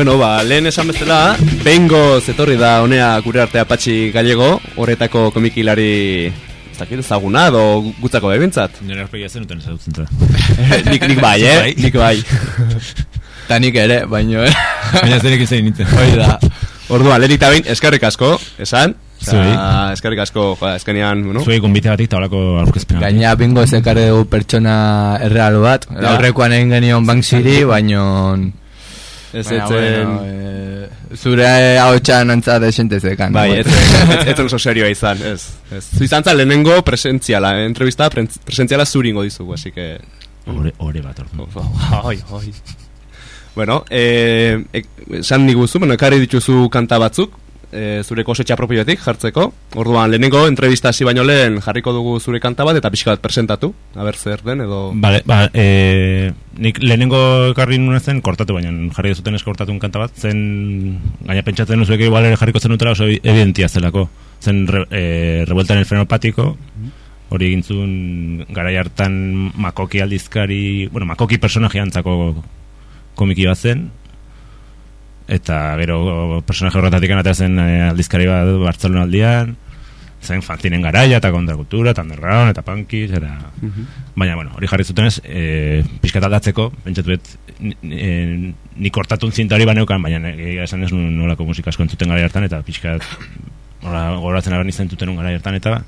Bueno, ba, lehen esan bezala, bengo zetorri da honea gure artea patxi gallego, horretako komikilari ez dakit ezaguna, edo gutzako bebintzat. Nire arpegia zen uten ezagutzen za. nik, nik bai, eh? Bai. Nik bai. Ta nik ere, baino, eh? Baina zerekin zein nintzen. Hoi da. Orduan, lehenik eta behin, eskerrik asko, esan? Zuei. Osea, eskerrik asko, joa, eskenean, bueno? Zuei konbite batik eta holako aurkezpena. Gaina bingo zekare dugu pertsona erreal bat. Ja. Aurrekoan egin genion Banksiri, baino... Ez Baina, etzen... bueno, eh, zure hau txan antza desente zekan. Bai, ez ez- ez oso serioa izan, ez. ez. Zu izan za lehenengo presentziala, eh, entrevista presentziala zuringo dizugu, así que... Ore, ore bat ordu. Ai, ai. Bueno, eh, esan diguzu, bueno, ekarri dituzu kanta batzuk, eh, zure kosetxa propioetik jartzeko. Orduan, lehenengo entrevista hasi baino lehen jarriko dugu zure kanta bat eta pixka bat presentatu, aber zer den edo... Vale, ba, e, nik lehenengo ekarri nuen zen kortatu, baina jarri zuten eskortatu kanta bat, zen gaina pentsatzen nuzuek igual ere jarriko zen utela oso evidentia zelako. Zen re, e, revuelta en el fenopático, hori egintzun garai hartan makoki aldizkari, bueno, makoki personaje antzako komiki bat zen, eta gero personaje horretatik atera zen eh, aldizkari bat Bartzelona aldian, zen fanzinen garaia eta kontrakultura, eta underground, eta punkies, eta... Baina, bueno, hori jarri zuten ez, e, pixkat aldatzeko, pentsatu bet, e, nik kortatun zinta hori baneukan, baina egia esan ez nolako musika asko entzuten gara hartan, eta pixkat, hola, goratzen abern izan zuten gara hartan, eta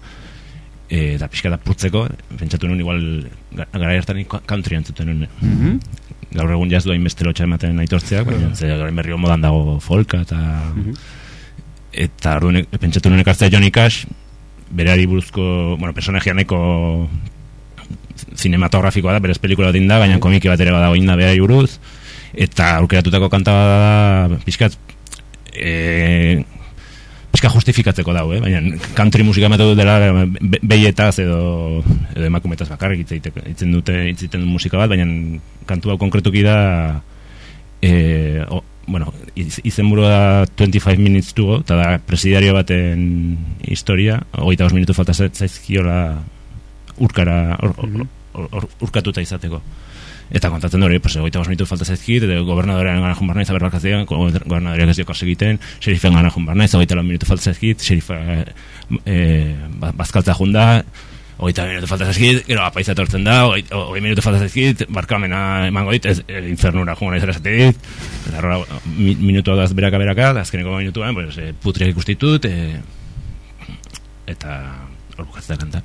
e, eta pixkat apurtzeko, pentsatu nuen igual ga- gara hartan country entzuten nuen. Gaur egun jaz du hainbeste lotxa ematen aitortzeak, baina ze gaur berri modan dago folka, eta... Eta orduan pentsatu nuen ekartzea Johnny Cash, berari buruzko, bueno, personajea nahiko cinematografikoa da, berez pelikula bat da, baina komiki bat ere badago inda berari buruz, eta aukeratutako kanta da, pixkat, e, pixka justifikatzeko dau, eh? baina country musika metodu dela be- behietaz edo, edo emakumetaz bakarrik hitzen dute hitziten du musika bat, baina kantu hau konkretuki da e, o, bueno, iz, izenburua da 25 minutes to eta da presidiario baten historia, hogeita bos minutu falta zaizkiola urkara or, or, or, urkatuta izateko. Eta kontatzen dure, pues, bos minutu falta zaizkit, eta gobernadorean gana jun barnaiz, aberbakazioan, gobernadoreak ez dioko segiten, xerifean gana jun barnaiz, lau minutu falta zaizkit, xerifa e, ba- bazkaltza junda, hogeita minutu falta zaizkit, gero apaiza etortzen da, hogei minutu falta zaizkit, barkamena emango dit, ez, e, infernura jungo nahi zera esate dit, eta horrela, mi, minutu daz beraka beraka, da azkeneko minutuan, pues, e, putriak ikustitut, e, eta hor bukatzea kanta.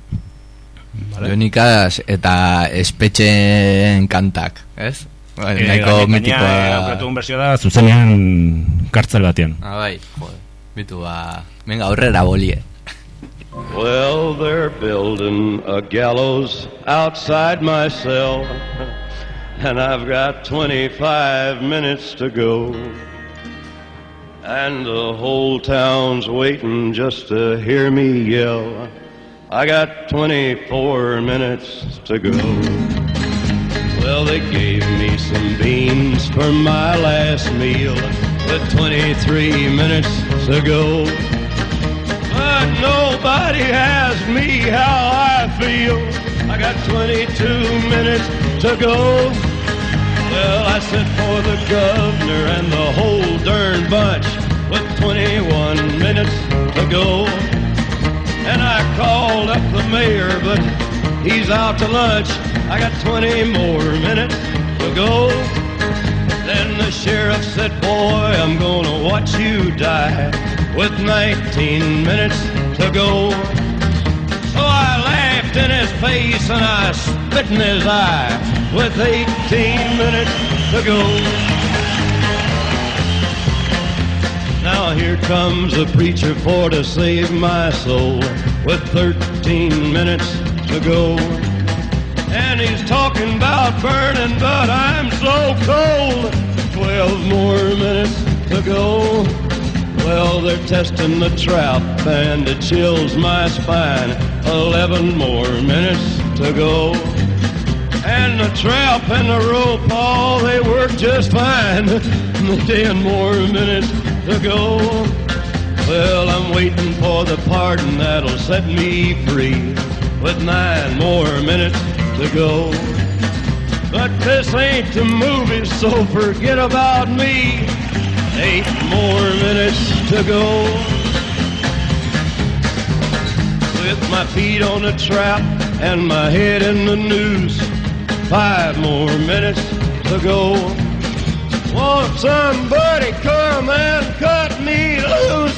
Jonikaz eta espetxeen kantak, ez? Bai, Eh, nahiko gainera, mitikoa... aukeratu dugun bertsio da, zuzenean kartzel batean. Ah, bai, joder. Bitu, ba... Venga, aurrera bolie. Well, they're building a gallows outside my cell, and I've got 25 minutes to go. And the whole town's waiting just to hear me yell. I got 24 minutes to go. Well, they gave me some beans for my last meal with 23 minutes to go. But nobody asked me how I feel. I got 22 minutes to go. Well, I sent for the governor and the whole darn bunch with 21 minutes to go. And I called up the mayor, but he's out to lunch. I got 20 more minutes to go. Then the sheriff said, Boy, I'm gonna watch you die with 19 minutes to go. So I laughed in his face and I spit in his eye with 18 minutes to go. Now here comes a preacher for to save my soul with 13 minutes to go. And he's talking about burning, but I'm so cold. 12 more minutes to go. Well, they're testing the trap and it chills my spine. 11 more minutes to go. And the trap and the rope, all they work just fine. Ten more minutes to go. Well, I'm waiting for the pardon that'll set me free. With nine more minutes to go. But this ain't the movie, so forget about me. Eight more minutes to go. With my feet on the trap and my head in the noose. Five more minutes to go. Won't somebody and cut me loose?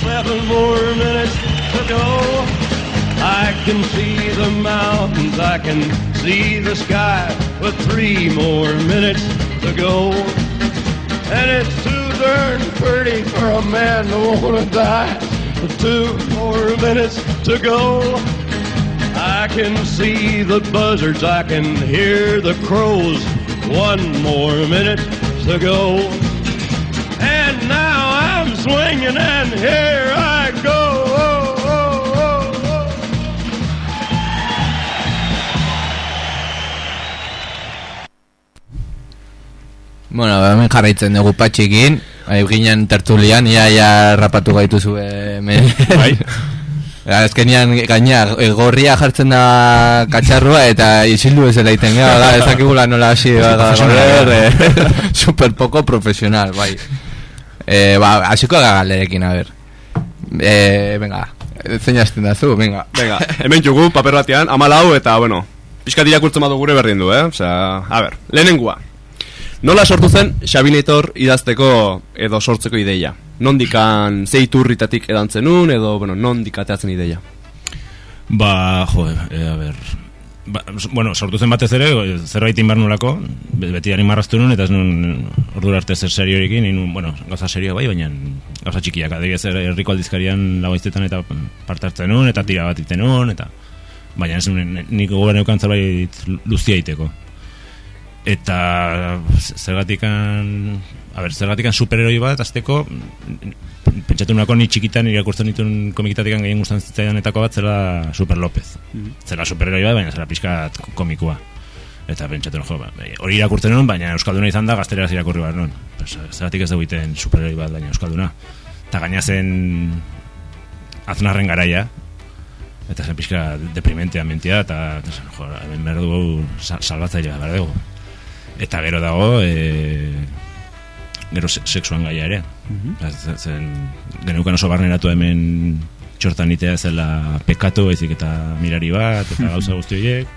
Seven more minutes to go. I can see the mountains, I can see the sky, with three more minutes to go. And it's too darn pretty for a man to wanna die. With two more minutes to go. I can see the buzzards, I can hear the crows. One more minute to go. Swinging, and here I go. Oh, oh, oh, oh. Bueno, hemen jarraitzen dugu patxikin, bai, ginen tertulian, ia, ia rapatu gaituzu hemen. Bai. Azkenian gaina gorria jartzen da katxarrua eta isildu ez dela iten gara, da, ezakigula nola hasi da, eh, super poco profesional, bai. Eh, ba, hasiko gara galderekin, a ver. Eh, venga, zein hasten da zu, venga. Venga, hemen jugu, paper batean, amalau eta, bueno, pixka irakurtzen badu gure berdin du, eh? Osea, a ber, lehenengua. Nola sortu zen Xabinator idazteko edo sortzeko ideia? Nondikan zeiturritatik edantzen nun, edo, bueno, nondik ateatzen ideia? Ba, jo, e, a ber... Ba, bueno, sortu zen batez ere, e, zerbait inbar nulako, be- beti animarraztu nun, eta ez nun ordura arte zer seriorekin, inun, bueno, gauza serio bai, baina gauza txikiak, adibidez er- herriko aldizkarian lagoiztetan eta parte hartzen nun, eta tira bat iten nun, eta baina ez nun, nik gogoan eukan zerbait luzia iteko. Eta zergatikan, a ber, zergatikan superheroi bat, azteko, pentsatu nolako ni txikitan irakurtzen dituen komikitatikan gehien gustan zitzaidanetako bat zela Super López. Zela superheroi bat, baina zela pixkat komikua. Eta pentsatu jo, ba, hori irakurtzen nuen, baina Euskalduna izan da gazteraz irakurri bat nuen. Pues, zeratik ez dugu egiten superheroi bat, baina Euskalduna. Eta gaina zen aznarren garaia, eta zen pixka deprimentea mentia, eta jo, hemen behar dugu sa- salbatzailea behar dugu. Eta gero dago, e, gero se- sexuan gaia ere. Z- Zen, geneukan oso barneratu hemen txortan itea zela pekatu, baizik eta mirari bat, eta gauza guzti horiek.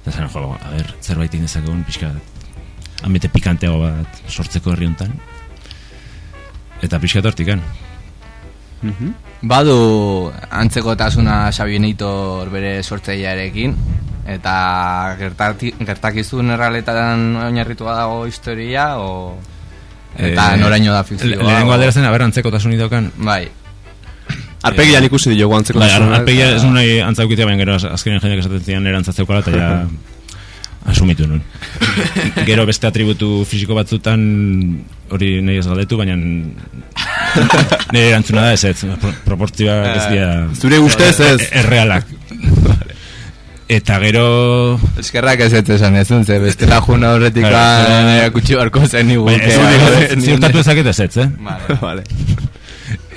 Eta zen, jo, a ber, zerbait indezakegun pixka amete pikanteago bat sortzeko herri hontan. Eta pixka tortikan. Badu antzekotasuna Xabinator bere sortzailearekin eta gertati, gertakizun errealetan oinarritua dago historia o eta Eh, noraino da Le- fikzioa. Lehenengo o- aldera zen, aber, antzeko tasun idokan. Bai. Arpegian ikusi diogu antzeko Bai, arpegia ez nahi antzaukitea, baina gero az- azkenean jendeak esaten zian erantzatzeukola, eta ja asumitu nun. gero beste atributu fisiko batzutan hori nahi ez galdetu, baina nire erantzuna da ez ez, pro- proportzioak ez dira Zure ustez ez. errealak. Eta gero... Eskerrak ez ez esan ezun, ze bestela juna horretik Claro, erakutsi barko zen ez dut ziurtatu ezaket ez ez, eh? Vale. Vale.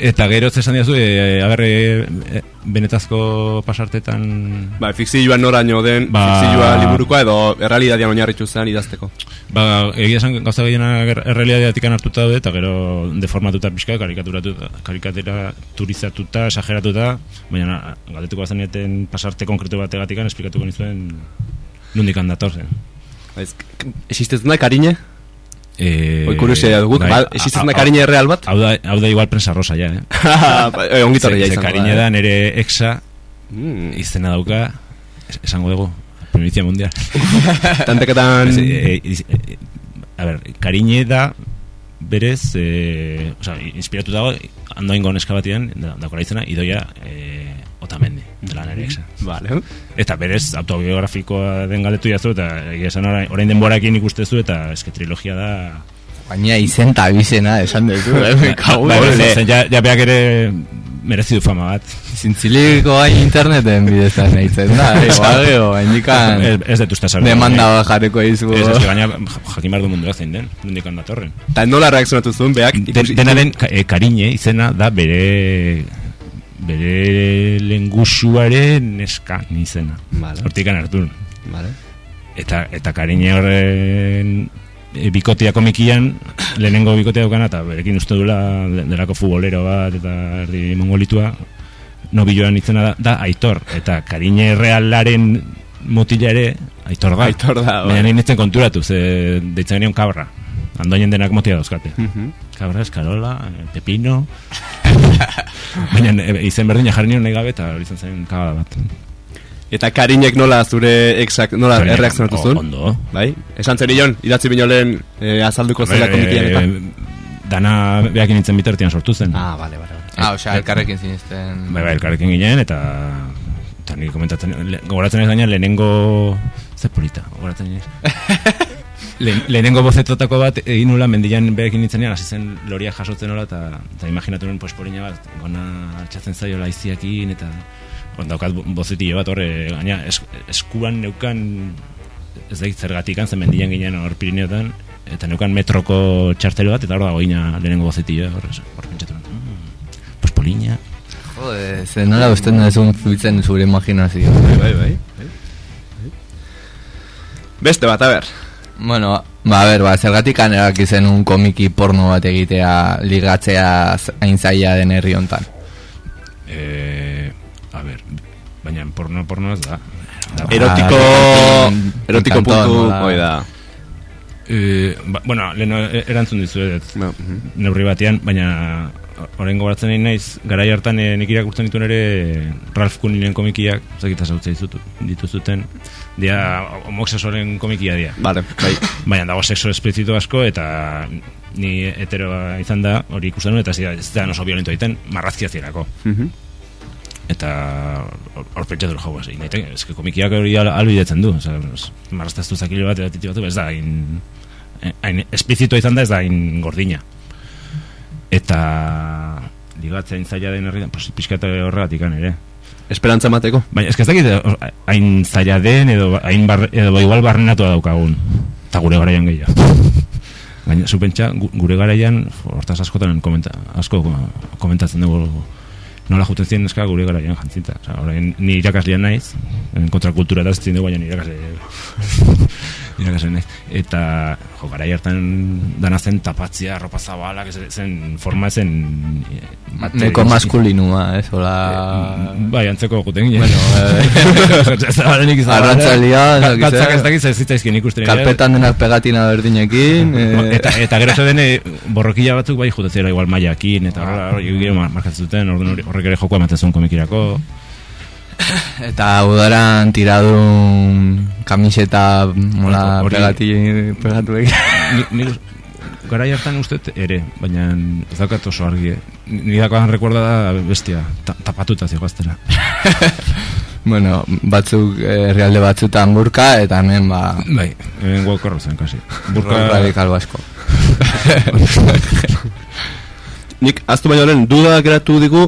Eta gero zesan diazu, e, agarre e, benetazko pasartetan Ba, fikzioa noraino den, Ba- fikzioa liburukoa edo errealitatean oinarritu zen idazteko. Ba, egia esan gauza gehiena errealidadeatik hartuta daude eta gero deformatuta pixka, karikaturizatuta, esageratuta, baina galdetuko bazeneten pasarte konkretu bategatik esplikatuko nizuen nundik handator zen. Ez, existitzen da karine? E, Hoi kuriosia bai, ba, existitzen da karine real bat? Hau da, hau da igual prensa rosa ja, eh? Ba, eh, Ongi torria Ze- ze izango Karine da eh? nere exa Mm, izena dauka, es- esango dugu, primicia mundial. Tanteketan... Ez, e, e, e, a ber, Karine da berez, e, o sea, inspiratu dago, andoingo neska batian, da- daukora izena, idoia e, otamendi, dela nere exa. Vale. Eta berez, autobiografikoa den galdetu jazu, eta egia esan orain, orain denborakin ikustezu, eta eske trilogia da... Baina izen eta bizena esan duzu, eh? Me cago Ba, en- zen- zen, ja, ja beak ere merezi du fama bat. Zintziliko hain interneten bidezan nahitzen da, igual gero, indikan Ez, ez dut uste sartu. demanda bat jarriko izu. Ez, ez, que gaina jakin behar du mundua zein den, nondik datorren. Eta nola reakzionatu zuen, beak... Den, dena den, e, Karine izena da bere bere lengusuaren eskan izena. Vale. Hortikan hartu. Vale. Eta, eta Karine horren e, bikotea komikian, lehenengo bikotea dukana, eta berekin uste dula de- delako futbolero bat, eta erdi mongolitua, nobiloan itzena da, da Aitor, eta Karine Realaren mutila ere, Aitor da. Aitor da, bai. Baina nahi nintzen konturatu, ze deitzen kabra. Andoinen denak motila dauzkate. Kabra, eskarola, eh, pepino. Baina e, izen berdina jarri nion nahi gabe, eta hori izan zen kabra bat. Eta Karinek nola zure exak, nola erreakzionatu zuen? ondo. Bai? Esan zenion, idatzi bino lehen eh, azalduko zela komikian eta? Eh, dana behakin nintzen bitartian sortu zen. Ah, bale, bale. Ah, osea, elkarrekin zinisten... Bai, bai, elkarrekin ginen, eta eta nire komentatzen, le, gogoratzen ez gaina lehenengo ze polita, gogoratzen ez. Le, lehenengo bozetotako bat egin nula mendian berekin nintzenean, hasi zen loria jasotzen nola, eta, eta imaginatu nuen pues, polina bat, gona altxatzen zaio laiziakin, eta bon, daukat bo- bozetillo bat horre, gaina es, eskuan neukan, ez da zergatik zen mendian ginen hor Pirineotan, eta neukan metroko txartelo bat, eta hor dago gina lehenengo bozetillo, hor, hor pentsatu nuen, mm, pues polina, Jode, ze nola usten duzun zuitzen zure imaginazio. Bai, bai. bai. Beste bat, a ber. Bueno, ba, a ber, ba, zergatik erabaki zen un komiki porno bat egitea ligatzea hain zaila den herri hontan. Eh, a ver, baina porno porno ez da. da Erotiko, Ah, erotiko kanton, puntu, hoi da. eh, ba, bueno, leno erantzun dizuet No, mhm. neurri batean, baina orain gogoratzen nahi naiz, garai hartan eh, nik irakurtzen dituen ere Ralph Kuninen komikiak, zakita ditut, dituzuten, dia homosexualen komikia dia. Vale, bai. Baina dago sexo esplizito asko eta ni heteroa izan da, hori ikusten nuen, eta ez da- ez da oso violento egiten, marrazkia zierako. Mhm. eta hor- pentsatu jau nahi eske komikiak hori al- albidetzen du osea marraztaztu zakilo bat titi batu ez da hain hain esplizito izan da ez da hain gordina eta ligatzen zaila den herrian pues pizkate horregatik ere Esperantza mateko. baina eske ez dakit o- hain zaila den edo hain bar, edo igual barrenatua daukagun eta gure garaian gehiago Gaina, zu pentsa, gu- gure garaian, hortaz askotan komenta, asko komentatzen dugu nola juten ziren neska gure garaian jantzita. Osa, orain, ni irakaslean naiz, en kontrakultura da zitzen dugu, baina ni irakasle, irakasle naiz. Eta, jo, garai hartan dana zen tapatzia, ropa zabalak, zen forma zen... Neko maskulinua, ez, hola... Bai, antzeko guten ginen. Bueno, eh, Zabalenik izan. Arratsaldia, ez zer. ez zitzaizkien ikusten. Karpetan denak pegatina berdinekin, eh, eta, eta gero zeden e, borrokila batzuk bai jutetzera igual maiakin eta horrela gero mar- markatzen zuten horrek ere jokoa ematen zuen komikirako eta udaran tiradun kamiseta mola Hori- pegati, pegatu egin. ni, ni, garai hartan uste ere baina ez daukat oso argi eh. ni dakoan recuerda da bestia ta, tapatuta zigoaztera bueno, batzuk eh, herrialde batzutan burka, eta hemen ba, bai hemen guakorro zen kasi burka radikal basko. Nik, aztu baino lehen, duda geratu digu,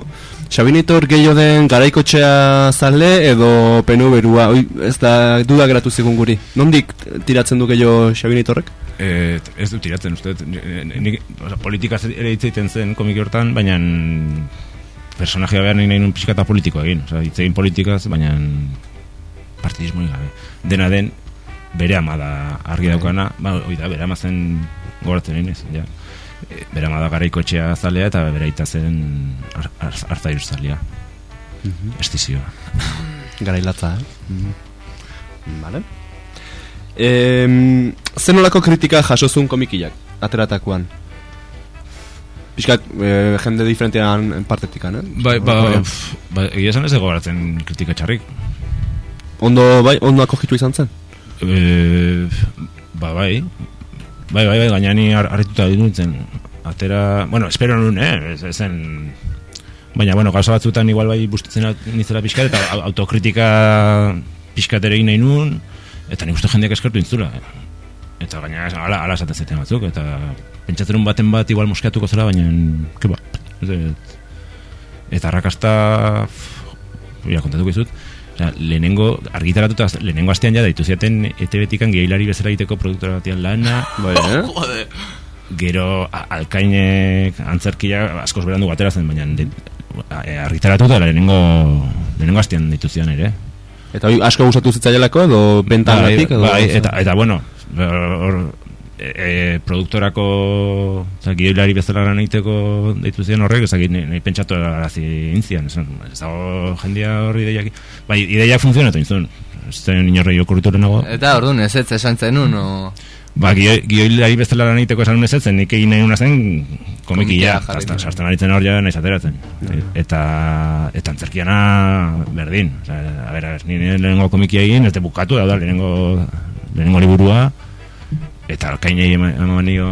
Xabinitor gehiago den garaikotxea zale edo penu berua, Oi, ez da duda geratu zigun guri. Nondik tiratzen du gehiago Xabinitorrek? Eh, ez dut tiratzen uste dut. Ni- ni- oza, politikaz ere hitz zen komiki hortan, baina personajea behar nahi nahi nun pixka eta politikoa egin. Oza, hitz egin politikaz, baina partidismo gabe. Dena den, bere ama da argi daukana, ba, oi da, bere ama zen goratzen egin ez, ja. E, Bere ama da garaikotxea zalea eta bere aita zen ar, ar, artzair zalea. Estizioa. Garailatza, eh? Mhm. Vale. Em, zen nolako kritika jasozun komikiak, ateratakoan? Piskat, eh, jende diferentean partetikan, eh? Bai, ba, pff, ba, egia esan ez dago goratzen kritika txarrik. Ondo, bai, ondo akogitu izan zen? E, ba, bai. Bai, bai, bai, gaina ni har- harrituta dinutzen. Atera, bueno, espero nun, eh? Zen... Baina, bueno, gauza batzutan igual bai bustitzen nintzela pixkat, eta au- autokritika pixkat ere nahi nun, eta nik uste jendeak eskertu intzula. Eta gaina, ala, ala esaten zeten batzuk, eta pentsatzen baten bat igual moskeatuko zela, baina, ke ba, ez, ez, eta arrakasta, ja, kontatuko izut, Osea, lehenengo, argitaratuta, lehenengo astean ja daitu ziaten ETB-tikan gehialari bezala egiteko produktora batian lana, Bai, eh? gero alkainek antzerkia askoz berandu batera zen, baina e, argitaratuta lehenengo, lehenengo astean daitu zian ere. Eta hori asko gustatu zitzaielako edo bentagatik edo... bai, eta, eta bueno, hor, e, e, produktorako gidoilari bezala lan egiteko deitu ziren horrek, ez dakit, nahi pentsatu arazi intzian, ez, dago jendia horri ideiak, bai, ideiak funtzionatu intzun, ez zen inorri okurritu nago, Eta orduan ez ez esan zenun, o... ba, gidoilari bezala lan egiteko esan ez zen, nik egin nahi una zen Komikia komikia, sartzen aritzen hor ja naiz ateratzen, eta, eta antzerkiana berdin, Osea, a ber, a ber, ni lehenengo komikia egin, ez de bukatu, da, lehenengo, lehenengo liburua, eta kainei eman nio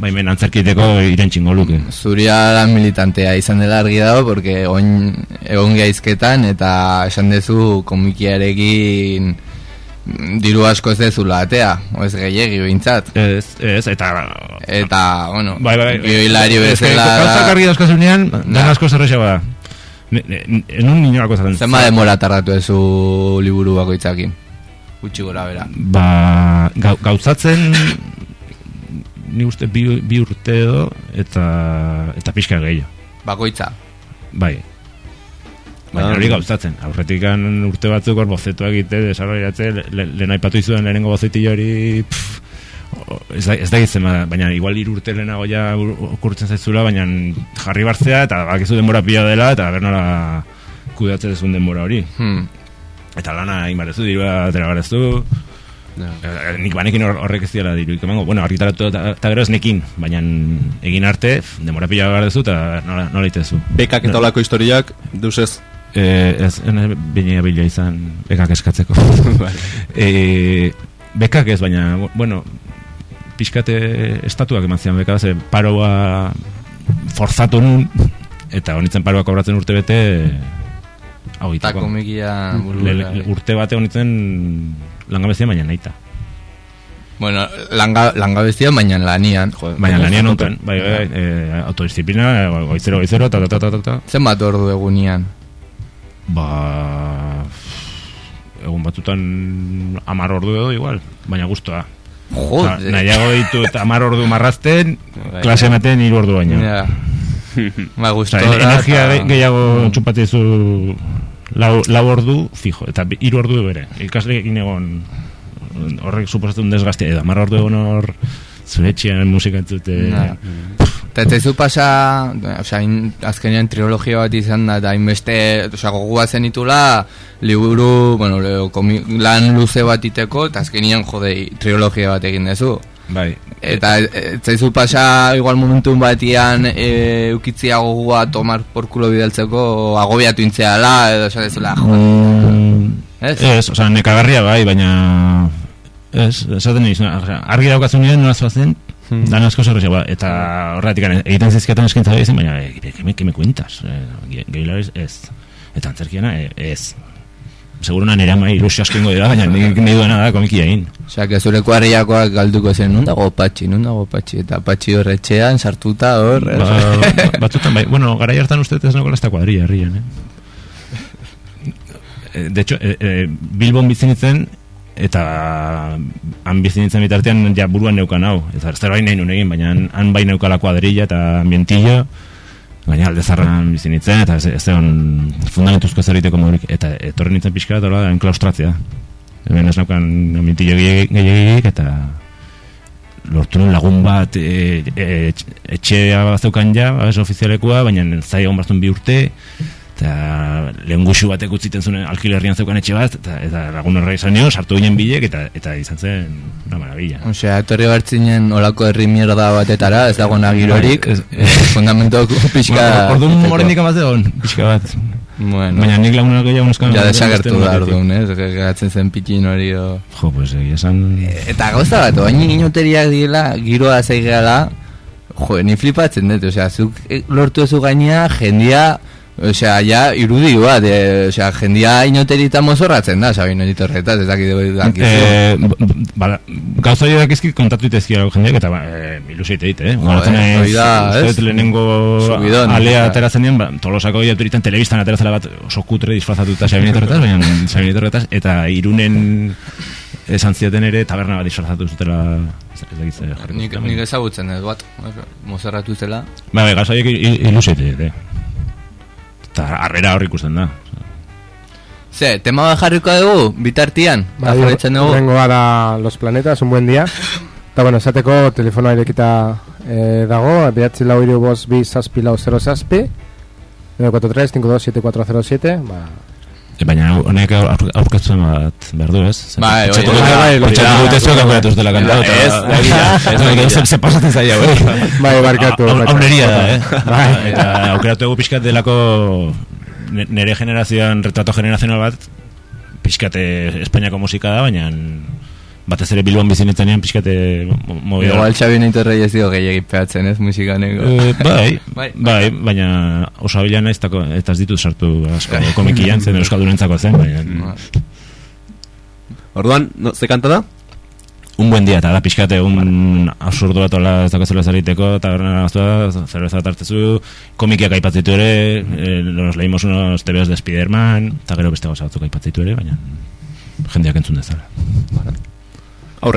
baimen antzerkiteko iren txingo luke. Zuria lan militantea izan dela argi dago, porque oin egon gaizketan eta esan dezu komikiarekin diru asko ez dezula atea, ez gehiagi behintzat. Ez, ez, eta... Eta, bueno, Bai, bai, Ez que bezala Gauzak da, argi dauzkasunean, Na. dan asko zerrexea bada. Ne- Ez nun inolako zaten. zenba demora tardatu ezu liburu bakoitzakin. Gutxi gora bera. Ba, gau, gauzatzen ni uste bi, bi urte edo eta eta pixka gehiago. Bakoitza. Bai. Baina Ah. hori gauzatzen. Aurretikan urte batzuk hor bozetua egite, desarrollatze, le, le, lehen aipatu izuen lehenengo bozeti hori ez da, ez da gitzen, baina igual hiru urte lehenago ja ur- okurtzen zaizula, baina jarri bartzea eta bakizu denbora pila dela eta ber nola kudeatzen dezun denbora hori. Hmm. Eta lana egin barezu, dirua atera barezu, Eh, nik banekin hor- horrek ez dira diruik emango. Bueno, argitaratu eta gero ez nekin, baina egin arte, pf, denbora pila behar duzu eta nola, nola itezu. Bekak eta olako historiak, deus ez. Eh, ez, ene bine bila izan bekak eskatzeko. eh, bekak ez, baina, bu- bueno, pixkate estatuak eman zian beka, ze paroa forzatu nun, eta honitzen paroa kobratzen urte bete, hau Eta komikia Le- le- urte bate honitzen langabezia baina nahita. Bueno, langa, langabezia baina lanian. Joder, Baina lanian zapote. nontan, bai, bai, eh, autodisziplina, eh, goizero, goizero, ta, ta, ta, ta, ta, ta. Zenbat ordu egunian? Ba, egun batzutan amar ordu edo igual, baina guztua. Osa, Joder. nahiago ditut amar ordu marrazten, Bai. klase ematen hiru ordu baino. Ja. Ba, gustora. energia eta- ge- gehiago txupatizu lau, lau ordu fijo, eta hiru ordu bere. Ikasleekin egon horrek suposatzen desgaztia, edo amar ordu egon hor zure etxean musika entzute. Eta ez zaizu pasa, osea, in, azkenean trilogia bat izan da, eta hainbeste, osea, gogua zenitula, liburu, bueno, le- komi, lan luze bat iteko, eta azkenean, jode, trilogia bat egin dezu. Bai, Eta ez ez zaizu pasa, igual momentu batian, e, ukitzia gogua tomar por culo bidaltzeko, agobiatu intzeala, edo esan dezula. Mm, Ez? Ez, oza, nekagarria bai, baina ez, esaten niz, osea, argi daukazunean nola zoazen, Hmm. dan asko zerrexea ba, eta horretik egiten zizketan eskintza behizien, baina e, que, me, que me cuentas, e, gehiago ez, eta antzerkiana e, ez. Seguruna nire ama ilusio askengo dira, baina nik nahi duena da komiki egin. Que zure kuadrillakoak galduko zen, nun dago patxi, nun dago patxi, eta patxi horretxean, sartuta hor, Ba, ba- batzutan bai, bueno, gara hartan uste ez nagoela ez da kuadrilla herrian, eh? Eh, De hecho, eh, eh, Bilbon bizi nintzen, eta han bizi nintzen bitartean ja buruan neukan hau. Eta zerbait nahi nun egin, baina han, bai neukala kuadrilla eta ambientillo, baina alde zarran bizi nintzen, eta ez, ez egon fundamentuzko ez egiteko modurik. Eta etorri nintzen pixka bat, hola, enklaustratzea. Hemen ez neukan ambientillo gehiagik, eta lortu nuen lagun bat e, e, etx- etxea bazeukan ja, babes ofizialekua, baina zai egon barzun bi urte, eta lehen guxu batek utziten zuen alkilerrian zeukan etxe bat, eta, eta lagun horra izan nio, sartu ginen bilek, eta, eta izan zen una maravilla. Osea, etorri bertzinen olako herri mierda batetara, ez dago nagirorik, Ez- eh, fundamento pixka... Bueno, Orduan morendik amaz egon, pixka bat. Bueno, Baina nik lagunak gehiago nuskan... ja desagertu da orduan, ez? Geratzen zen pitin hori o... Jo, pues egia esan... Eta gauza bat, oain inoteriak direla, giroa zeigela, jo, ni flipatzen dut, osea, zuk eh, lortu ezu gainea, jendia, osea, ja, irudi bat, eh, osea, jendia inoterita mozorratzen da, sabi inotorretaz, ez dakit, dakizu. Eh, b- b- bala, gauza horiek dakizkit kontatu itezkia jendeak eta ba, eh, ilusio ite dit, eh? Hori da, uste ez? dut lehenengo Subidon, alea ateratzen dien, ba, tolosako hori autoritan telebistan aterazela bat oso kutre disfrazatuta sabinetorretaz, baina sabinetorretaz, eta irunen esan zieten ere taberna bat disfrazatu zutela ez ez dakit zer jarriko Nik, nik ezagutzen ez bat, mozorratu zela. Ba, bai, gauza horiek i- i- ilusio ite eh? Eta harrera hor ikusten da. Ze, tema bat jarriko dugu, bitartian, Bai, dugu. Vengo a Los Planetas, un buen día. Eta, bueno, esateko telefonoa irekita eh, dago, behatzi lau iru bost bi zazpi lau zero zazpi, 943-527407, ba, baina honek aur- aur- aurkezpen bat behar du, ez? Bai, bai, bai, bai, bai, bai. dute zuek aukeratu ez dela kantau. eta- Ez, ez, Bai, pasatzen zaila, bai. bai, barkatu. Hauneria da, eh? Bai. Aukeratu egu pixkat delako ne- nere generazioan retrato generazional bat pixkat eh, Espainiako musika da, baina batez ere Bilbon bizinetzanean pixkat eh, mo- movida Igual Xabi Neito Reyes dio gehiagik peatzen ez musikaneko. Eh, bai, Bai. bai, baina oso abila naiz eta ez ditut sartu asko komikian zen euskaldurentzako zen, baina Orduan, no, ze kanta da? un buen día, eta da pixkate un absurdo bat ola ez dakozela zariteko, eta berna gaztu da, zerbeza bat hartzezu, komikiak aipatzitu ere, eh, nos leímos unos TVOs de Spiderman, eta gero beste gauza batzuk aipatzitu ere, baina jendeak entzun dezala. Aurrea. Me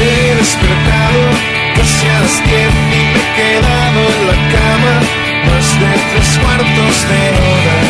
he despertado casi a las diez y me he quedado en la cama más de tres cuartos de hora.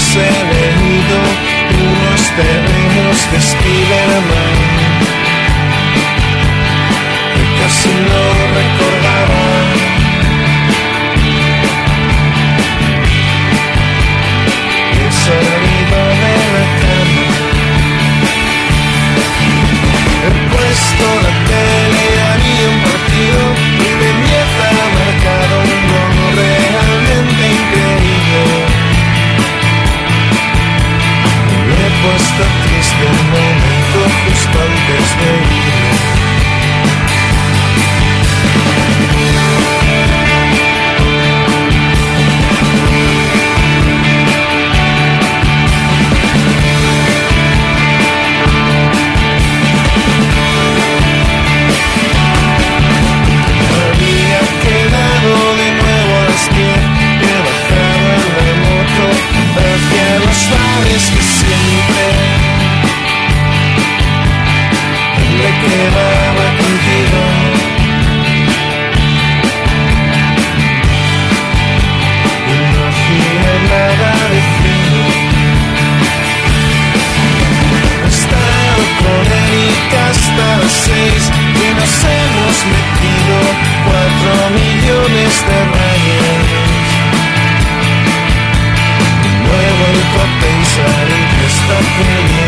Después he leído unos terrenos de Spiderman que casi no recordaba. He salido de la cama, he puesto la tele puesto triste un momento justo antes de irme. Seis y nos hemos metido cuatro millones de rayas. He vuelto a pensar en que hasta que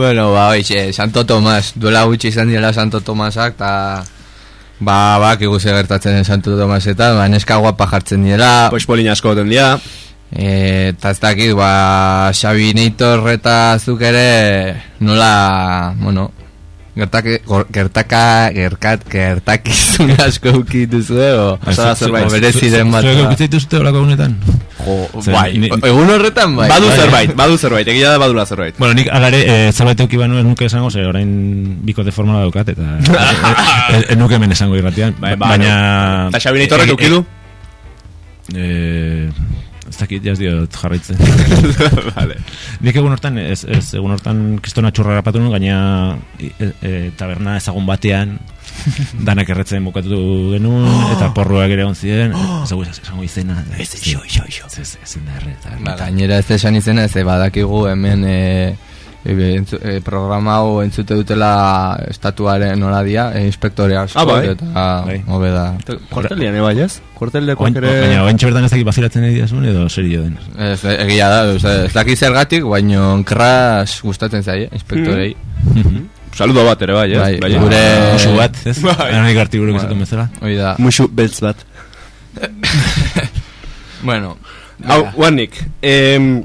Bueno, ba, oixe, Santo Tomás. Duela gutxi izan direla Santo Tomasak, eta... Ba, ba, kigu ze gertatzen den Santo Tomasetan, ba, neska guapa jartzen diela, Pues polina asko ten dira. E, eta ez dakit, ba, Xabi Neitor eta zuk ere nola, bueno, gertake, gertaka, gerkat, gertakizun asko ukitu zuen, o, Pasada zerbait. bereziren bat. Zuek eukitzen dituzte olako egunetan? Jo, Zer, bai, egun horretan bai. Badu bai. zerbait, badu zerbait, egia da badula zerbait. Bueno, nik alare, e, zerbait euki banu nuke esango, ze orain biko de formala daukat, eta e, e, ez nuke hemen esango irratian. Bai, ba, baina... Eta Xabi Neitorrek e- eukidu? Eh, ez dakit jaz diot jarraitzen. vale. Nik egun hortan, ez, ez egun hortan kristona txurra rapatu nuen, gaina e, e, taberna ezagun batean, danak erretzen bukatu genuen, eta porruak ere egon ziren, ezagu esango izena. Ez, xo, xo, xo. Ez, ezin da erre. eta- Ba, gainera ez esan izena, ez badakigu hemen e, e, entzu, e, programa hau entzute dutela estatuaren nola dia, e, inspektore asko, Ah, bai. eta Bai. hobeda. Kuartelian, eba, ez? Kuarteleko Oain, ere... baina oain bertan ez dakit bazilatzen egia zuen edo serio den. Ez, egia da, ez, ez dakit zergatik, baino kras gustatzen zaie, inspektorei. Saludo bat ere, bai, ez? Bai, Bai, gure-. Oso bat, ez? Bai. Bai. artiburuk esaten bezala. Hoi da, Muxu beltz bat. bueno, Hau, guanik, em,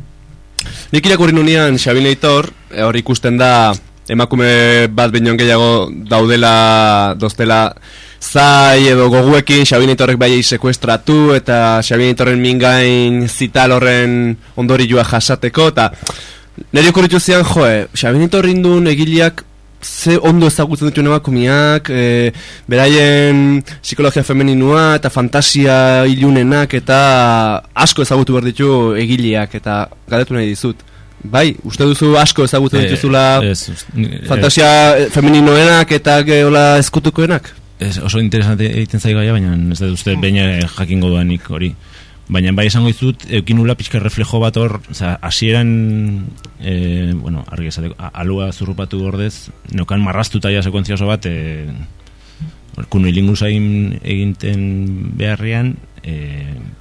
nik irakurri nunean Xabi Neitor, e, hor ikusten da emakume bat bainon gehiago daudela, doztela zai edo goguekin Xabi Neitorrek bai sekuestratu eta Xabi Neitorren mingain zital horren ondorioa jasateko eta nire okurritu zian, joe, Xabi Neitor indun egileak ze ondo ezagutzen dituen emakumeak, e, beraien psikologia femeninua eta fantasia ilunenak eta asko ezagutu behar ditu egileak eta galdetu nahi dizut. Bai, uste duzu asko ezagutzen dituzula Eh, ez, fantasia eh, femeninoenak eta geola eskutukoenak? ez, oso interesante egiten zai gaia, baina ez dut uste baina jakingo duanik hori. Baina bai esango dizut, eukinula pixka reflejo bat hor, oza, hasieran, e, bueno, argi esateko, alua zurrupatu gordez, neukan marrastuta ja sekuentzia oso bat, e, kunu ilinguzain eginten beharrian, e,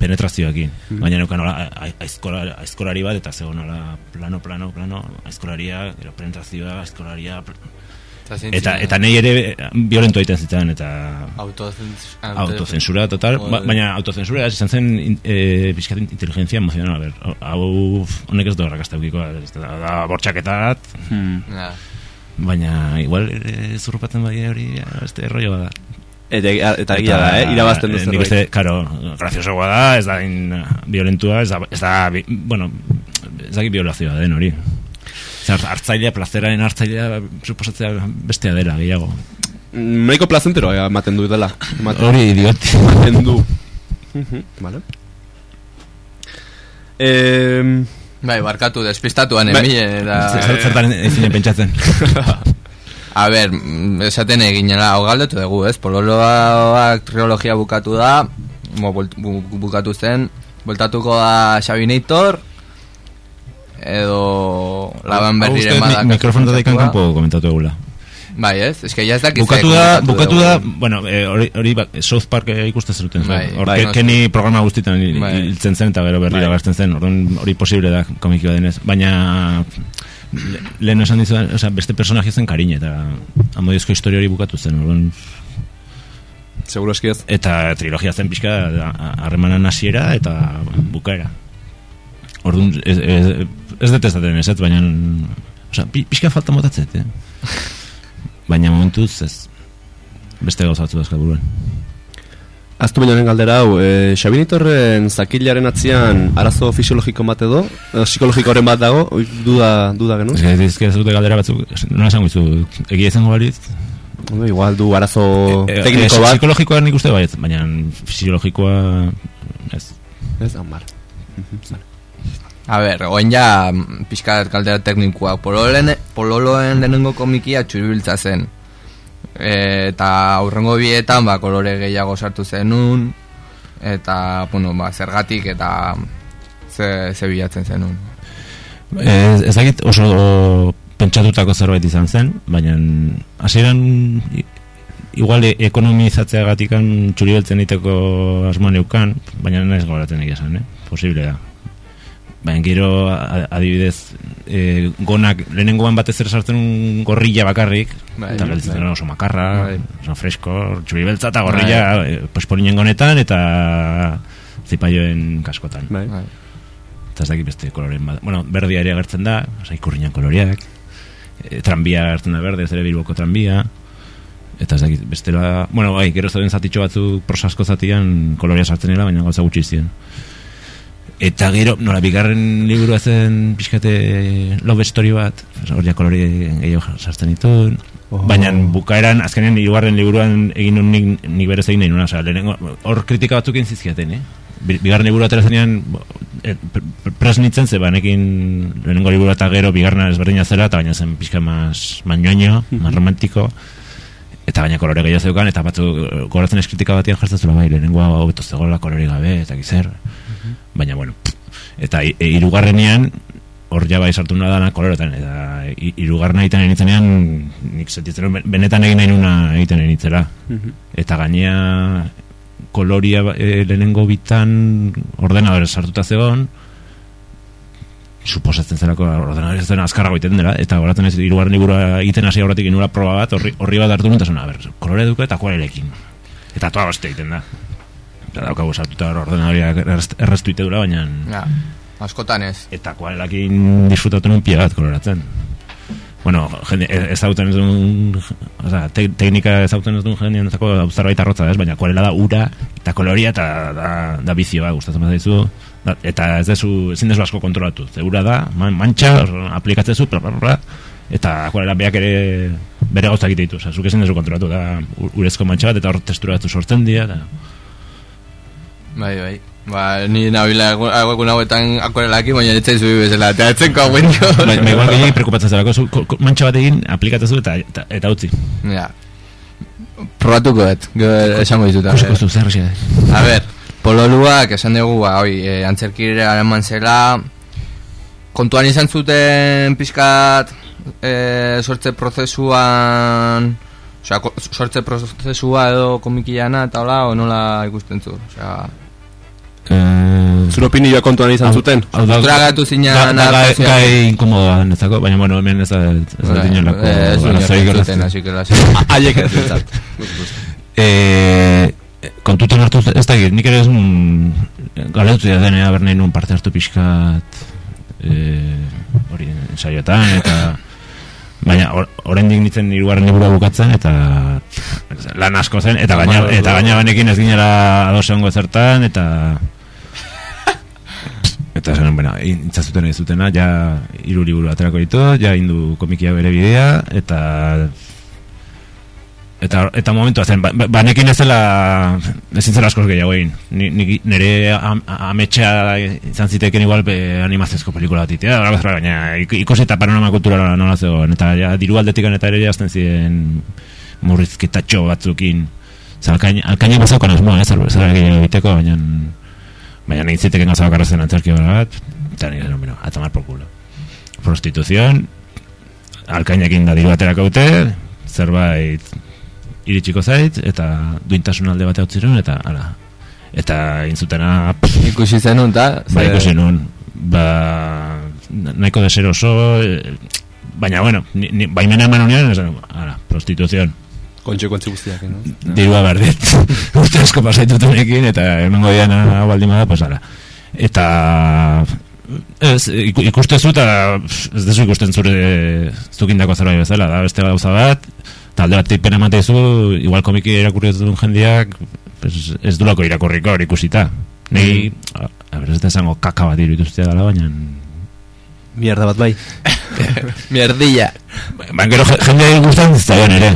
penetrazioakin. Baina neukan hola, a- a- aizkola, aizkolari bat, eta zegoen hola, plano, plano, plano, aizkolaria, penetrazioa, aizkolaria, eta, eta nahi ere violento egiten zitzan, eta autozensura total, ba, baina autozensura ez izan zen eh, pixkat in- inteligencia emocional, a ver, hau honek ez du errakastaukiko, ez da, bortxaketat, Ja. baina igual eh, zurrupatzen bai hori, ja, beste rollo bada. Eta, eta egia da, eh? irabazten du eh, nik uste, Karo, graziosoa da, ez da in, violentua, ez da, ez da bi- bueno, ez da violazioa den hori. Zer, hartzailea, plazeraren hartzailea, suposatzea bestea dela, gehiago. Nahiko plazenteroa ematen du dela. Hori idiot. ematen du. Vale. Eh, Bai, barkatu, despistatuan Bai. emile, da... Zer- Zertan ezinen pentsatzen. A ber, esaten eginela, hau galdetu dugu, ez? Pololoak trilogia bukatu da, bult- bu, bukatu zen, bultatuko da Xabinator, edo laban berriren Hau uste, badak. mi- Mikrofono da ikan kanpo komentatu egula. Bai, ez? Ez que ya ez dakit Bukatu da, bukatu da, bueno, eh, hori, hori ba- South Park ikusten zenuten. Bai, Hor, bai, ke- noski. Kenny programa guztietan Bai. hiltzen zen, eta gero berriro Bai. gazten zen, orduan hori posible da komikioa denez. Baina, le- lehen esan dizu, o sea, beste personaje zen karine, eta amodiozko historia hori bukatu zen, orduan, seguro eski ez. eta trilogia zen pixka a- harremanan hasiera eta bukaera. Orduan, ez, ez, ez dut ez, ez, baina, pi, pixka falta motatzet, eh? Baina momentuz ez, beste gauza batzu dazkat buruan. Aztu honen galdera hau, e, Xabinitorren zakilaren atzian arazo fisiologiko bat edo, e, psikologikoren bat dago, duda, duda genuen. Ez que dizke ez dute galdera batzuk, nola esango izu, egia izango balitz? Ondo, igual du arazo Eh, eh, tekniko eh, bat. Psikologikoa nik uste baiet, baina fisiologikoa ez. Ez, amar. A ber, oen ja mm, pixkat kaldera teknikoa. Pololoen, pololoen lehenengo komikia txuribiltza zen. E, eta aurrengo bietan ba, kolore gehiago sartu zenun. Eta, bueno, ba, zergatik eta ze, ze bilatzen zenun. Ez, ez dakit oso pentsatutako zerbait izan zen, baina hasieran igual e- ekonomizatzeagatikan txuri beltzen iteko asmoa neukan, baina naiz goratzen egia esan, eh? Posible da. Baina gero a- adibidez e, gonak lehenengoan batez ere sartzen un gorrilla bakarrik Bai, eta gelditzen bai. oso makarra, Bai. oso fresko, txuri beltza eta gorrilla e, pues, polinen gonetan eta zipaioen kaskotan. Bai. Bai. eta ez dakit beste koloren bat. Bueno, berdia ere agertzen da, oza, ikurriñan koloreak, e, tranbia agertzen da berde, ez ere bilboko tranbia, eta ez dakit bestela, bueno, bai, gero zauden zatitxo batzuk prosasko zatian kolorea sartzen dira, baina gauza gutxi ziren. Eta gero, nola, bigarren liburu zen pixkate love story bat, hor ja kolore gehiago sartzen dituen, Baina bukaeran, azkenean hirugarren liburuan egin nun nik, nik berez egin nahi nuna, lehenengo, hor kritika batzuk zizkiaten, eh? Bi- Bigarren liburu atera zenean, eh, pre- pre- pres nintzen ze, banekin lehenengo liburu eta gero bigarna ezberdina zela, eta baina zen pixka mas, mañoño, más romantiko, eta baina kolore gehiago zeukan, eta batzu eh, goratzen ez kritika batian jartzen zula bai, lehenengoa hobeto zegoela kolore gabe, eta gizer, baina bueno, eta hi- e, hirugarrenean, hor ja bai sartu nuna dana koloretan, eta hi- hirugarrena egiten egitzenean, nik sentitzen benetan egin nahi nuna egiten egitzela. Eta gainea koloria e, lehenengo bitan ordenadore sartuta zegoen, suposatzen zelako ordenadore ez dena azkarrago egiten dela, eta horatzen ez hirugarren liburua egiten hasi aurretik inura proba bat, horri, horri bat hartu nuen, eta zena, a ber, kolore duke eta akuarelekin. Eta toa beste egiten da. Eta daukagu sartuta errest- errestu ite dula, baina Ja, askotan ez. eta akuarelakin disfrutatu nuen pia bat koloratzen. Bueno, jende, ez- ezagutzen ez duen, oza, te, teknika ezagutzen ez duen jendeen zako zerbait arrotza da, ez? baina akuarela da ura, eta koloria, eta da, da bizioa, gustatzen bat daizu, da, eta ez dezu, ezin dezu asko kontrolatu, ze ura da, man, mantxa, aplikatzezu, bla, bla, bla, eta akuarela beak ere bere gauzak egite ditu, zuk ezin dezu kontrolatu, da urezko mantxa bat, eta hor testura batzu sortzen dira, eta, Bai, bai. Ba, ni nabila egun hauetan akuarelaki, baina ez zaizu bezala, eta ez zenko hauen jo. Ba, ba, igual gehiagin preocupatzen zelako, zu, mantxa bat egin, aplikatzezu eta, eta, eta utzi. Ja. Probatuko et, gero esango dizut. a Kusiko ber. zu, zer. A ber, pololuak esan dugu, ba, oi, e, antzerkire eman zela, kontuan izan zuten pixkat e, sortze prozesuan, osea, sortze prozesua edo komikiana eta hola, o nola ikusten zu, osea, Eh, Zure opinioa kontuan izan zuten? hau da, Tragatu zinen da, da, gai, inkomodoa nezako, baina bueno, hemen ez da, ez da dinolako eh, ez lasai. Haiek ez dintzat. Eh, kontutan hartu ez da nik ere ez nun galetu da denea bernei nun parte hartu pixkat eh, hori ensaioetan eta baina or- oraindik nintzen hirugarren liburua bukatzen eta lan asko zen eta Hamar eta gaina banekin ez ginela ados egongo zertan eta eta zen, bueno, intzazuten ez zutena, ja hiru liburu aterako ditu, ja indu komikia bere bidea, eta eta eta momentua zen, ba, ba- banekin ez zela ezin zela askoz gehiago egin. Ni, ni, nire am, ametsa izan ziteken igual be, animaziozko pelikula bat itea, gara baina ik- ikusi eta panorama kulturala nola zegoen. Eta ja, diru aldetik eta ere jazten ziren murrizketatxo batzukin. Zer, alkain, alkaini bazaukan asmoa, ez, zer, zer gehiago egiteko, baina baina nahi ziteken gauza bakarra zen antzerki bat, eta nire zen, bueno, a tomar por culo. Prostituzion, alkainekin da diru aterako dute, zerbait iritsiko zait, eta duintasun alde batea utziren, eta ala. Eta intzutena, pff, Ikusi zenun, ta? ba ikusi nun, ba, nahiko deseroso, eh, baina bueno, ni, ni, baimena eman unian, esan, ala, prostituzion, Kontsekuentzi guztiak, no? dirua berdit urte asko pasaitutunekin eta emango diana baldin bada pues ala eta ez, iku- ikuste zu eta ez dezu ikusten zure zukindako zerbait bezala da beste gauza bat talde bat tipen emate zu igual komiki irakurri ez duen jendiak pues, ez dulako irakurriko hori ikusita Nei, a, a ber, ez da esango kaka bat iruduztea dela, baina Mierda bat bai. Mierdilla. Ba, gero je- jende gustatzen zaion ere.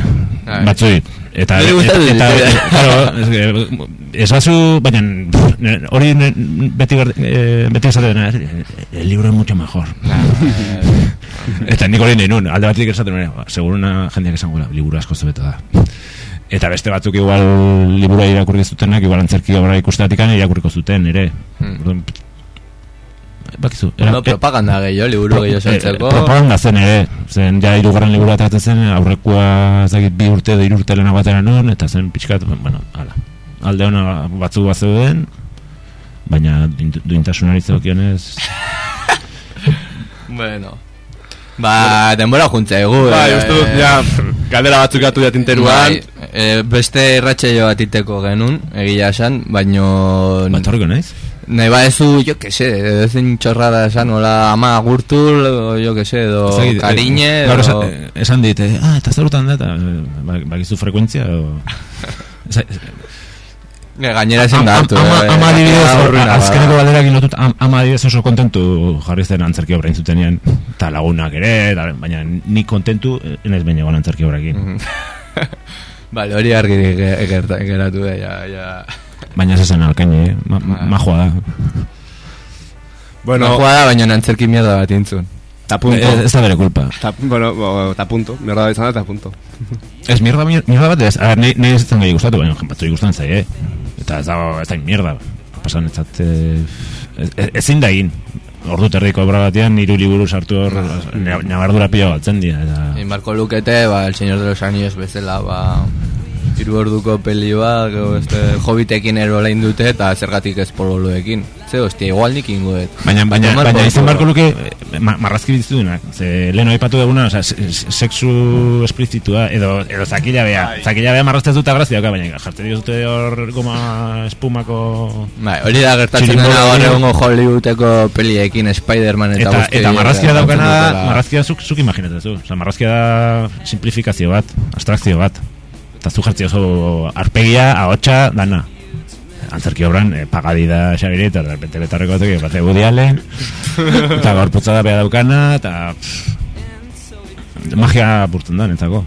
Bai. Batzui. Eta eta, claro, es que, ez bazu, baina hori beti eh, beti esaten dena, eh, el libro es mucho mejor. eta nik hori nahi nun, alde batik esaten nuen, ba, seguruna jendeak esango da, liburu asko zobeto da. Eta beste batzuk igual liburua irakurri ez dutenak, igual antzerki obra ikusteatik irakurriko zuten ere. Hmm. Bakizu, era- No, propaganda gehiago, liburu gehiago Eh, saltzeko. eh, propaganda zen ere, zen ja hirugarren liburua ateratzen zen, aurrekoa ez dakit bi urte edo hiru urte lehenago atera non, eta zen pixkat, bueno, ala, alde hona batzuk bat zeuden, baina duint- duintasunari zeokionez, Bueno. Ba, denbora juntza egu. Bai, eh, uste dut, ja, galdera batzuk gatu jatinteruan. Bai, eh, beste erratxe jo bat iteko genun, egia esan, baino... bat horriko naiz? Nahi ba ezu, jo que se, ezin txorrada esan, hola, ama agurtul, o jo que se, edo Ez dakit, kariñe, eh, gaur edo... esan, esan dit, eh, ah, eta zerutan da, eta eh, ba- bakizu frekuentzia, o... Ne, gainera ezin da hartu. Ama, eh, ama adibidez, azkeneko bada. galderakin lotut, am- ama adibidez oso kontentu jarri zen antzerki obra intzutenean, eta lagunak ere, eta, baina ni kontentu, eh, enez baino egon antzerki obrakin. Vale, hori argi geratu da, ja, ja. Baina ez esan alkaini, eh? Ma, ma, majoa da. Bueno, Bueno, da, baina antzerki mierda bat intzun. ta punto. Ez, ez da bere kulpa. Ta, bueno, ta punto. Mierda da izan da, ta punto. Ez mierda, mier- mierda bat ez, a nahi, nahi ez zen gai gustatu, baina batzu gustan zai, eh? Eta ez dago, ez da mierda. Pasan ez zat, eh, ez- ez- ezin da egin. Ordu terriko obra batean, hiru liburu sartu hor, na- nabardura pila batzen dira. Eta... Barko lukete, ba, El Señor de los Anillos bezala, ba, hiru orduko peli bat, gero beste hobitekin erola indute eta zergatik ez pololoekin. Ze, hostia, igual nik ingoet. Baina, baina, baina por izan barko luke eh, ma, marrazki ditudunak. Ze lehen aipatu duguna, oza, se- se- sexu esplizitua, edo, edo zakila bea. Zakila bea marraztez dut grazia, dauka, baina jartzen dizute hor goma espumako... Bai, hori da gertatzen dena hori. gaur egungo Hollywoodeko peliekin Spider-Man eta Eta, guzti eta marrazkia daukana marrazkia zuk, zuk imaginatzen zu. Osa, marrazkia da simplifikazio bat, abstrakzio bat. Eta zu jartzio oso arpegia, ahotsa, dana. Antzerki obran, eh, pagadi da xabiri, eta de repente letarreko batzuk, bate Woody Allen, eta gorputza da bea daukana, eta magia burtzen da, nentzako.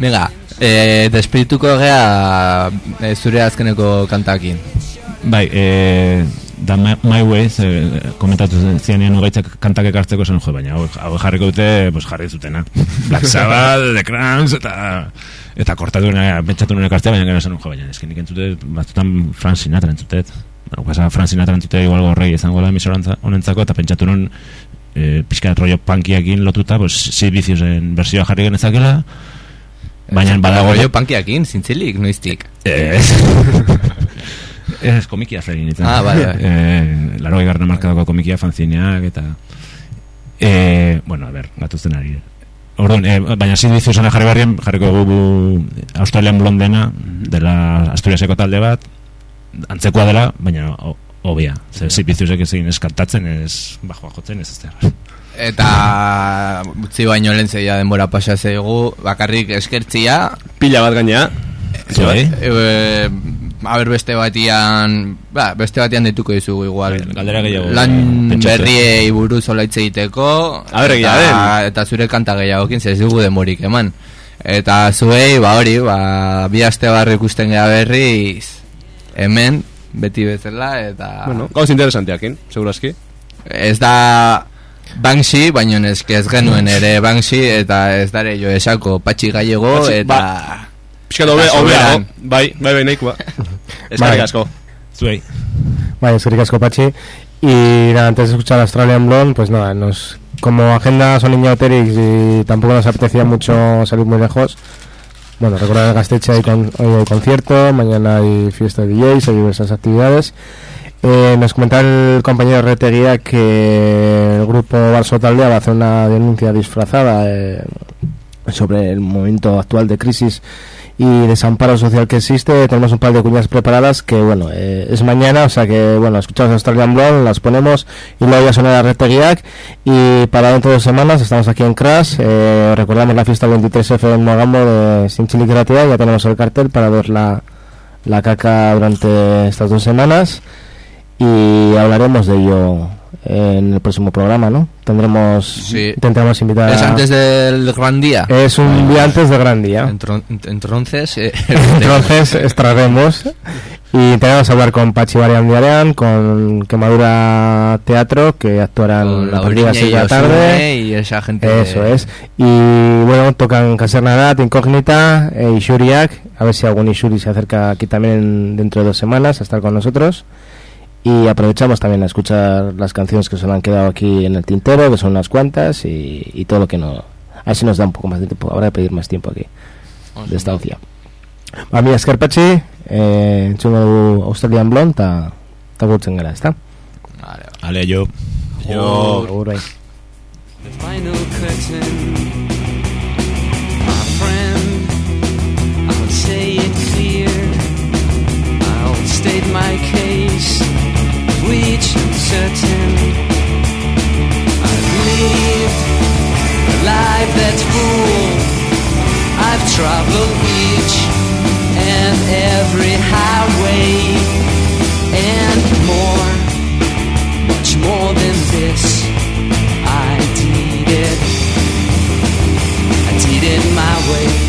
Venga, eh, despirituko gea eh, zure azkeneko kantakin. Bai, e, da My, my Way, ze, komentatu zianean ugaitzak kantak ekartzeko zen, jo, baina hau, hau jarriko dute, pues, jarri zutena. Black Sabbath, The Cramps, eta eta kortatu nena, pentsatu nena ekartzea, baina gara zen, jo, baina esken nik entzute, batzutan Frank Sinatra entzutet. Bueno, pasa, Frank Sinatra entzute igual gorrei izango da emisorantza honentzako, eta pentsatu non, e, pixka rollo punkiakin lotuta, pues, Sid Vicious'en versioa jarri genezakela, baina badago... Rollo punkiakin, zintzilik, noiztik. Ez. Ez komikia egin eta. Ah, bai, bai. Eh, laro egarren markadako komikia fanzineak eta... Eh, bueno, a ver, gatuzten ari. Orduan, eh, baina zin dizu zena jarri barrien, jarriko gugu Australian Blondena, dela Asturiaseko talde bat, antzekoa dela, baina o- obia. Zer, zin bizuzek ezin eskantatzen, ez bajoa jotzen, ez ez. Eta utzi baino lehen zeia denbora pasa zaigu, bakarrik eskertzia, Pila bat gainea. Zuei? e, a ber beste batian, ba, beste batian dituko dizugu igual. Galdera gehiago, Lan pentsatu. berriei buruz hola hitz egiteko. A eta, eta zure kanta gehiagokin, ez dugu demorik eman. Eta zuei, ba hori, ba, bi aste barri ikusten gea berriz, hemen, beti bezala, eta... Bueno, gauz interesanteakin, segurazki. Ez da Banksy, baino eske ez genuen ere Banksy eta ez dare jo esako patxi gallego eta Piskat hobe, soberan. Bai, bai, bai, nahikoa. Eskarrik Bai. asko. Zuei. Vale, es Casco Pachi. Y nada, antes de escuchar Australian Blonde, pues nada, nos, como agenda son Niñoterix y tampoco nos apetecía mucho salir muy lejos. Bueno, recordar el Gasteche hay, con, hoy hay concierto, mañana hay fiesta de DJs, hay diversas actividades. Eh, nos comentaba el compañero Reteguía que el grupo Barso Taldea va a hacer una denuncia disfrazada eh, sobre el momento actual de crisis y desamparo social que existe. Tenemos un par de cuñas preparadas que, bueno, eh, es mañana, o sea que, bueno, escuchamos Australian Blonde, las ponemos y luego ya sonará Reteguiac. Y para dentro de dos semanas estamos aquí en Crash. Eh, recordamos la fiesta del 23F en Mogambo de Sin Chili Creativa. Ya tenemos el cartel para ver la, la caca durante estas dos semanas y hablaremos de ello en el próximo programa, ¿no? Tendremos, Sí. intentaremos invitar. es a- antes del gran día. es un día antes del gran día. Entron- Entonces, eh, Entonces extraeremos y tenemos a hablar con Pachi Varian Diarean, con Quemadura Teatro, que actuarán a la partir de las de la tarde. Y esa gente Eso es. Y bueno, tocan Casernadat, Incógnita e Ishuriak. A ver si algún Ishuri se acerca aquí también dentro de dos semanas a estar con nosotros. Y aprovechamos también a escuchar las canciones que se nos han quedado aquí en el tintero, que son unas cuantas, y, y todo lo que no... A ver si nos da un poco más de tiempo. Habrá que pedir más tiempo aquí, de esta ocia. A mí, Esker Patxi, eh, entzungo du Australian Blonde, eta eta gurtzen gara, ezta? Vale, vale. Ale, jo. Agur, bai. the final curtain. certain I've lived a life that's full I've traveled each and every highway and more much more than this. I did it. I did it my way.